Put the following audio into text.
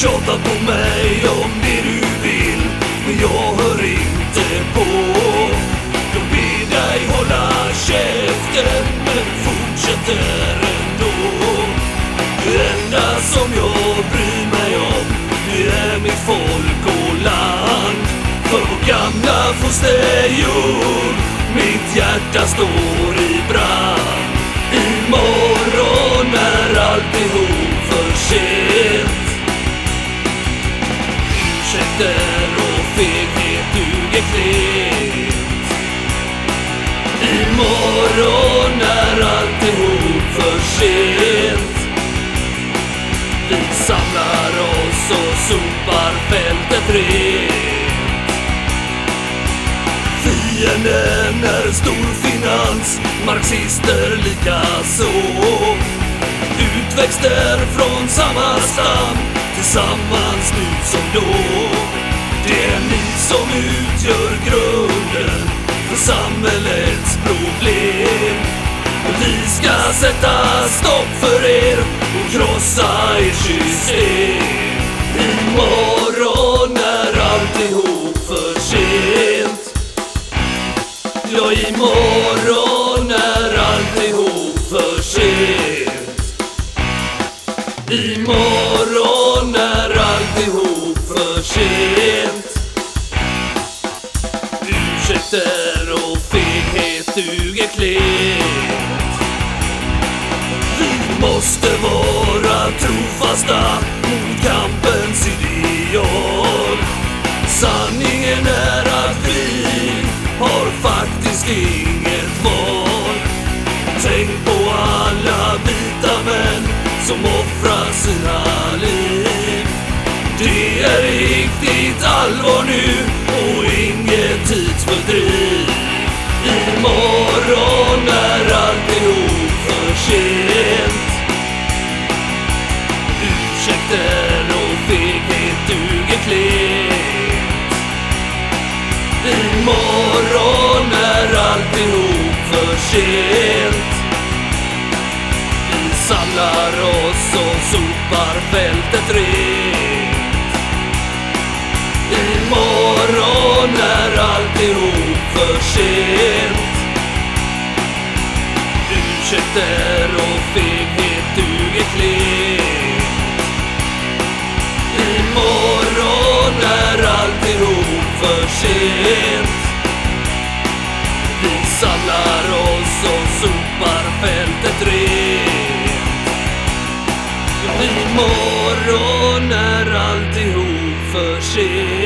tjata på mig om det du vill Men jag hör inte på. Jag ber dig hålla käften men fortsätter ändå. Det enda som jag bryr mig om Det är mitt folk och land. För vår gamla fosterjord Mitt hjärta står i brand. Imorgon är alltihop. Morgon är alltihop för sent. Vi samlar oss och sopar fältet rent. Fienden är storfinans, marxister likaså. Utväxter från samma stam, tillsammans nu som då. Det är ni som utgör grunden för samhällets problem. Vi ska sätta stopp för er och krossa ert system. Imorgon är alltihop för sent. Ja, imorgon är alltihop för sent. Imorgon är alltihop för sent. Vet Vi måste vara trofasta mot kampen. Ursäkter och feghet duger klent Imorgon är alltihop för sent. Vi samlar oss och sopar fältet rent. Imorgon är alltihop för sent. Ursäkter och fel. Sent Vi samlar oss och sopar fältet rent. Imorgon är alltihop för sent